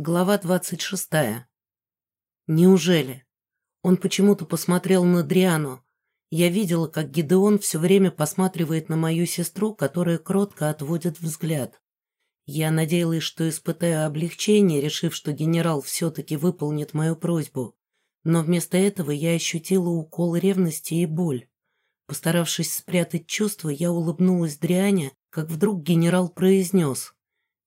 Глава двадцать шестая. Неужели? Он почему-то посмотрел на Дриану. Я видела, как Гидеон все время посматривает на мою сестру, которая кротко отводит взгляд. Я надеялась, что испытаю облегчение, решив, что генерал все-таки выполнит мою просьбу. Но вместо этого я ощутила укол ревности и боль. Постаравшись спрятать чувства, я улыбнулась Дриане, как вдруг генерал произнес —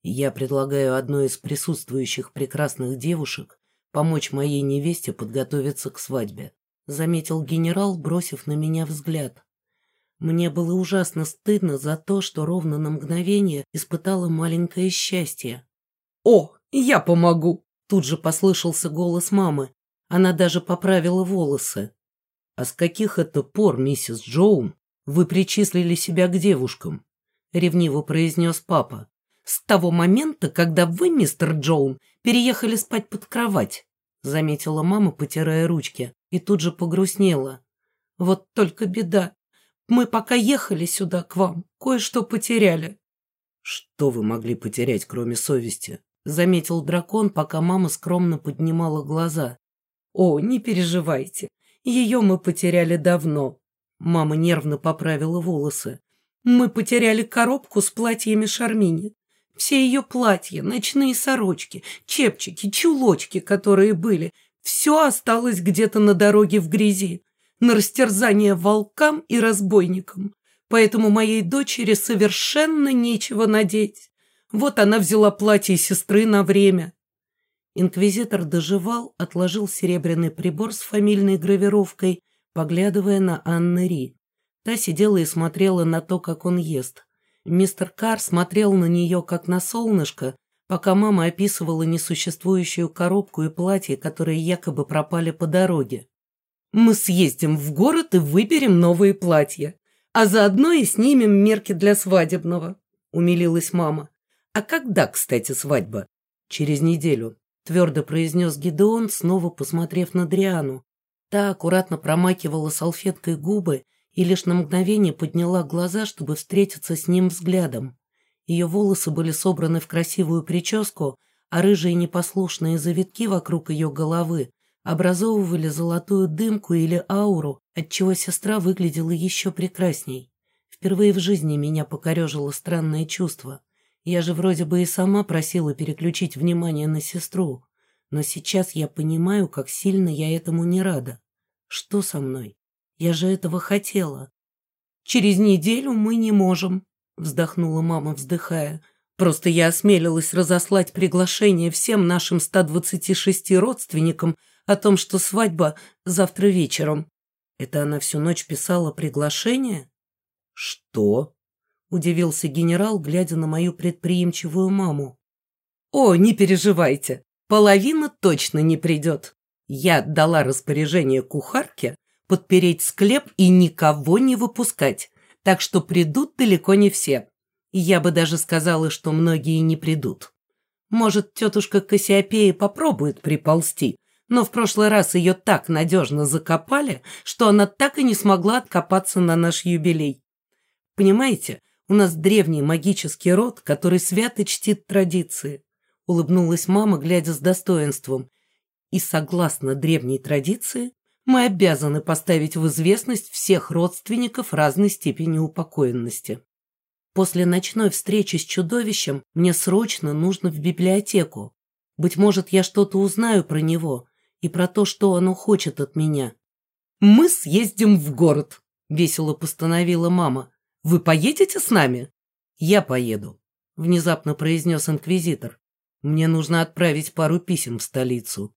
я предлагаю одной из присутствующих прекрасных девушек помочь моей невесте подготовиться к свадьбе», заметил генерал, бросив на меня взгляд. Мне было ужасно стыдно за то, что ровно на мгновение испытала маленькое счастье. «О, я помогу!» Тут же послышался голос мамы. Она даже поправила волосы. «А с каких это пор, миссис Джоун, вы причислили себя к девушкам?» Ревниво произнес папа. «С того момента, когда вы, мистер Джоун, переехали спать под кровать», заметила мама, потирая ручки, и тут же погрустнела. «Вот только беда. Мы пока ехали сюда к вам, кое-что потеряли». «Что вы могли потерять, кроме совести?» заметил дракон, пока мама скромно поднимала глаза. «О, не переживайте, ее мы потеряли давно». Мама нервно поправила волосы. «Мы потеряли коробку с платьями Шармини. Все ее платья, ночные сорочки, чепчики, чулочки, которые были, все осталось где-то на дороге в грязи, на растерзание волкам и разбойникам. Поэтому моей дочери совершенно нечего надеть. Вот она взяла платье сестры на время. Инквизитор доживал, отложил серебряный прибор с фамильной гравировкой, поглядывая на Анны Ри. Та сидела и смотрела на то, как он ест. Мистер Карр смотрел на нее, как на солнышко, пока мама описывала несуществующую коробку и платье, которые якобы пропали по дороге. «Мы съездим в город и выберем новые платья, а заодно и снимем мерки для свадебного», — умилилась мама. «А когда, кстати, свадьба?» «Через неделю», — твердо произнес Гидеон, снова посмотрев на Дриану. Та аккуратно промакивала салфеткой губы и лишь на мгновение подняла глаза, чтобы встретиться с ним взглядом. Ее волосы были собраны в красивую прическу, а рыжие непослушные завитки вокруг ее головы образовывали золотую дымку или ауру, отчего сестра выглядела еще прекрасней. Впервые в жизни меня покорежило странное чувство. Я же вроде бы и сама просила переключить внимание на сестру, но сейчас я понимаю, как сильно я этому не рада. Что со мной? Я же этого хотела. Через неделю мы не можем, вздохнула мама, вздыхая. Просто я осмелилась разослать приглашение всем нашим 126 родственникам о том, что свадьба завтра вечером. Это она всю ночь писала приглашение? Что? Удивился генерал, глядя на мою предприимчивую маму. О, не переживайте, половина точно не придет. Я дала распоряжение кухарке подпереть склеп и никого не выпускать, так что придут далеко не все. Я бы даже сказала, что многие не придут. Может, тетушка Кассиопея попробует приползти, но в прошлый раз ее так надежно закопали, что она так и не смогла откопаться на наш юбилей. Понимаете, у нас древний магический род, который свято чтит традиции. Улыбнулась мама, глядя с достоинством. И согласно древней традиции, мы обязаны поставить в известность всех родственников разной степени упокоенности. После ночной встречи с чудовищем мне срочно нужно в библиотеку. Быть может, я что-то узнаю про него и про то, что оно хочет от меня. «Мы съездим в город», — весело постановила мама. «Вы поедете с нами?» «Я поеду», — внезапно произнес инквизитор. «Мне нужно отправить пару писем в столицу».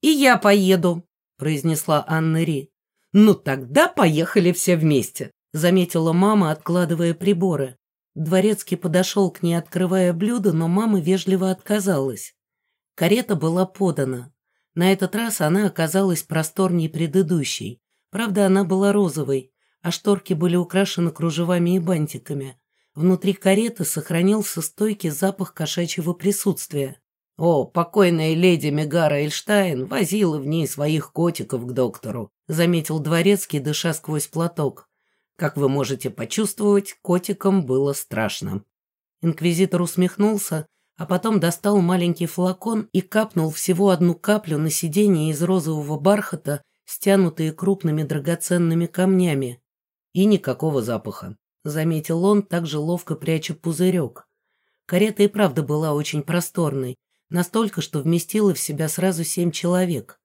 «И я поеду», произнесла Анна Ри. «Ну тогда поехали все вместе», заметила мама, откладывая приборы. Дворецкий подошел к ней, открывая блюдо, но мама вежливо отказалась. Карета была подана. На этот раз она оказалась просторней предыдущей. Правда, она была розовой, а шторки были украшены кружевами и бантиками. Внутри кареты сохранился стойкий запах кошачьего присутствия. О, покойная леди Мегара Эльштайн возила в ней своих котиков к доктору, заметил дворецкий, дыша сквозь платок. Как вы можете почувствовать, котикам было страшно. Инквизитор усмехнулся, а потом достал маленький флакон и капнул всего одну каплю на сиденье из розового бархата, стянутые крупными драгоценными камнями. И никакого запаха, заметил он, также ловко пряча пузырек. Карета и правда была очень просторной, настолько, что вместила в себя сразу семь человек.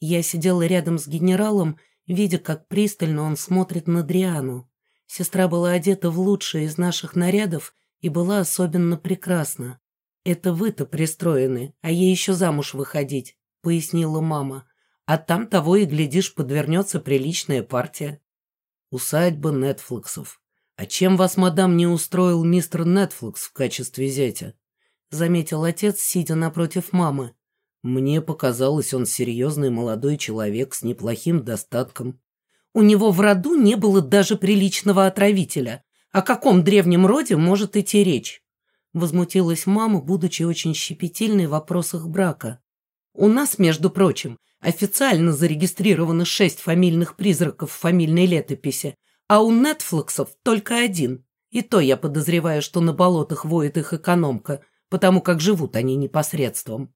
Я сидела рядом с генералом, видя, как пристально он смотрит на Дриану. Сестра была одета в лучшие из наших нарядов и была особенно прекрасна. «Это вы-то пристроены, а ей еще замуж выходить», — пояснила мама. «А там того и, глядишь, подвернется приличная партия». «Усадьба Нетфликсов. А чем вас, мадам, не устроил мистер Нетфликс в качестве зятя?» — заметил отец, сидя напротив мамы. «Мне показалось, он серьезный молодой человек с неплохим достатком». «У него в роду не было даже приличного отравителя. О каком древнем роде может идти речь?» Возмутилась мама, будучи очень щепетильной в вопросах брака. «У нас, между прочим, официально зарегистрировано шесть фамильных призраков в фамильной летописи, а у Нетфликсов только один. И то я подозреваю, что на болотах воет их экономка, потому как живут они непосредством».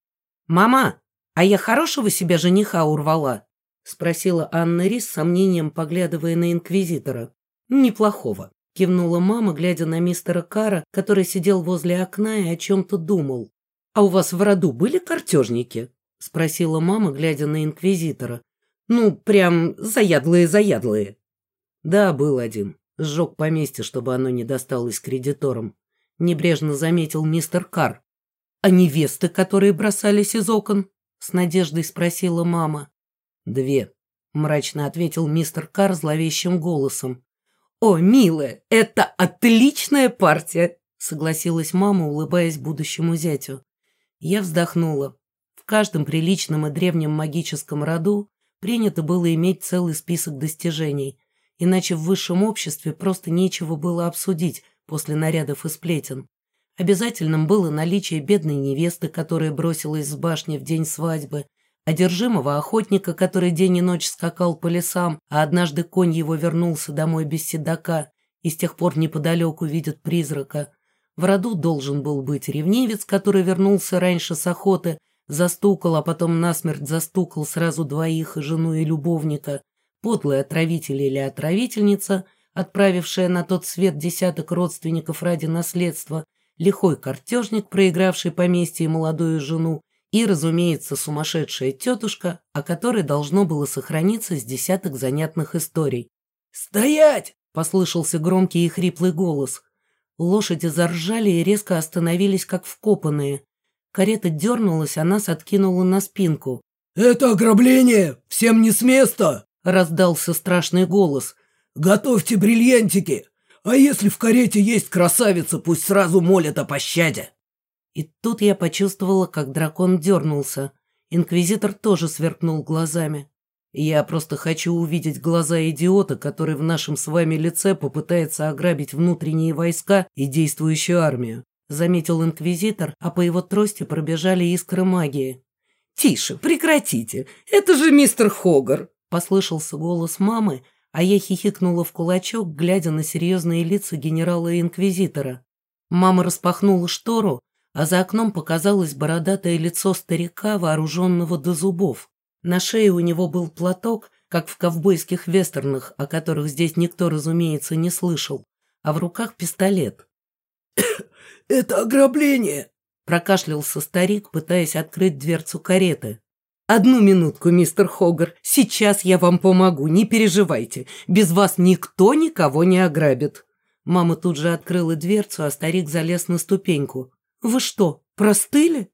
«Мама, а я хорошего себе жениха урвала?» — спросила Анна Рис с сомнением, поглядывая на инквизитора. «Неплохого. Кивнула мама, глядя на мистера Кара, который сидел возле окна и о чем-то думал. «А у вас в роду были картежники?» — спросила мама, глядя на инквизитора. «Ну, прям заядлые-заядлые». «Да, был один. Сжег поместье, чтобы оно не досталось кредиторам», — небрежно заметил мистер Кар. «А невесты, которые бросались из окон?» — с надеждой спросила мама. «Две», — мрачно ответил мистер Кар зловещим голосом. «О, милая, это отличная партия!» согласилась мама, улыбаясь будущему зятю. Я вздохнула. В каждом приличном и древнем магическом роду принято было иметь целый список достижений, иначе в высшем обществе просто нечего было обсудить после нарядов и сплетен. Обязательным было наличие бедной невесты, которая бросилась с башни в день свадьбы, одержимого охотника, который день и ночь скакал по лесам, а однажды конь его вернулся домой без седока и с тех пор неподалеку видит призрака. В роду должен был быть ревнивец, который вернулся раньше с охоты, застукал, а потом насмерть застукал сразу двоих, и жену и любовника, подлый отравитель или отравительница, отправившая на тот свет десяток родственников ради наследства, лихой картежник, проигравший поместье и молодую жену, и, разумеется, сумасшедшая тетушка, о которой должно было сохраниться с десяток занятных историй. «Стоять!» — послышался громкий и хриплый голос. Лошади заржали и резко остановились, как вкопанные. Карета дернулась, а нас откинула на спинку. «Это ограбление! Всем не с места!» — раздался страшный голос. «Готовьте бриллиантики! А если в карете есть красавица, пусть сразу молят о пощаде!» И тут я почувствовала, как дракон дернулся. Инквизитор тоже сверкнул глазами. Я просто хочу увидеть глаза идиота, который в нашем с вами лице попытается ограбить внутренние войска и действующую армию. Заметил инквизитор, а по его трости пробежали искры магии. «Тише, прекратите! Это же мистер Хогар!» Послышался голос мамы, а я хихикнула в кулачок, глядя на серьезные лица генерала и инквизитора. Мама распахнула штору, а за окном показалось бородатое лицо старика, вооруженного до зубов. На шее у него был платок, как в ковбойских вестернах, о которых здесь никто, разумеется, не слышал, а в руках пистолет. «Это ограбление!» — прокашлялся старик, пытаясь открыть дверцу кареты. «Одну минутку, мистер Хогар, сейчас я вам помогу, не переживайте. Без вас никто никого не ограбит». Мама тут же открыла дверцу, а старик залез на ступеньку. «Вы что, простыли?»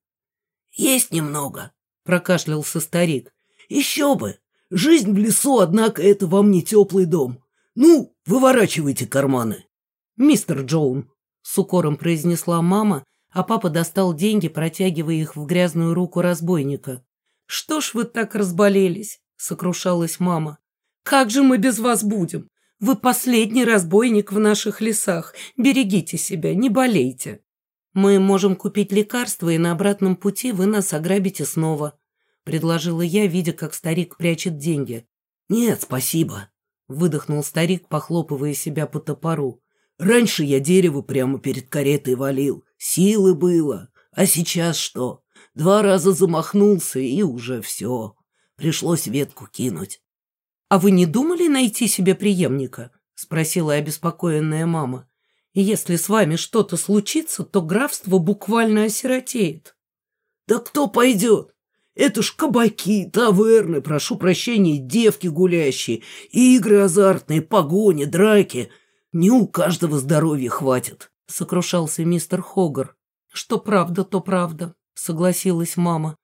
«Есть немного», — прокашлялся старик. «Еще бы! Жизнь в лесу, однако, это вам не теплый дом. Ну, выворачивайте карманы». «Мистер Джоун», — с укором произнесла мама, а папа достал деньги, протягивая их в грязную руку разбойника. «Что ж вы так разболелись?» — сокрушалась мама. «Как же мы без вас будем? Вы последний разбойник в наших лесах. Берегите себя, не болейте». «Мы можем купить лекарства, и на обратном пути вы нас ограбите снова», — предложила я, видя, как старик прячет деньги. «Нет, спасибо», — выдохнул старик, похлопывая себя по топору. «Раньше я дерево прямо перед каретой валил, силы было, А сейчас что? Два раза замахнулся, и уже все. Пришлось ветку кинуть. «А вы не думали найти себе преемника?» — спросила обеспокоенная мама. «Если с вами что-то случится, то графство буквально осиротеет». «Да кто пойдет? Это ж кабаки, таверны, прошу прощения, девки гулящие, игры азартные, погони, драки. Не у каждого здоровья хватит», — сокрушался мистер Хогар. «Что правда, то правда», — согласилась мама.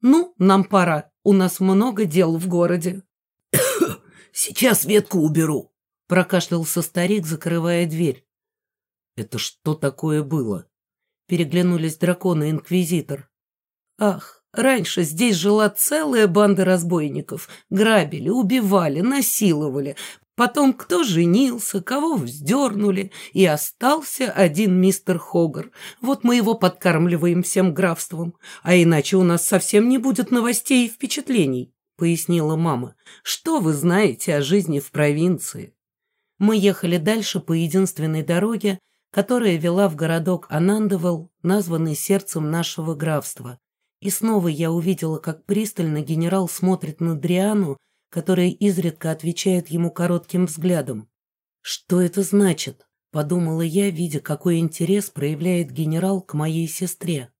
«Ну, нам пора, у нас много дел в городе». «Сейчас ветку уберу», — прокашлялся старик, закрывая дверь. «Это что такое было?» Переглянулись дракон и инквизитор. «Ах, раньше здесь жила целая банда разбойников. Грабили, убивали, насиловали. Потом кто женился, кого вздернули, и остался один мистер Хогар. Вот мы его подкармливаем всем графством, а иначе у нас совсем не будет новостей и впечатлений», — пояснила мама. «Что вы знаете о жизни в провинции?» Мы ехали дальше по единственной дороге, которая вела в городок Анандовал, названный сердцем нашего графства. И снова я увидела, как пристально генерал смотрит на Дриану, которая изредка отвечает ему коротким взглядом. «Что это значит?» — подумала я, видя, какой интерес проявляет генерал к моей сестре.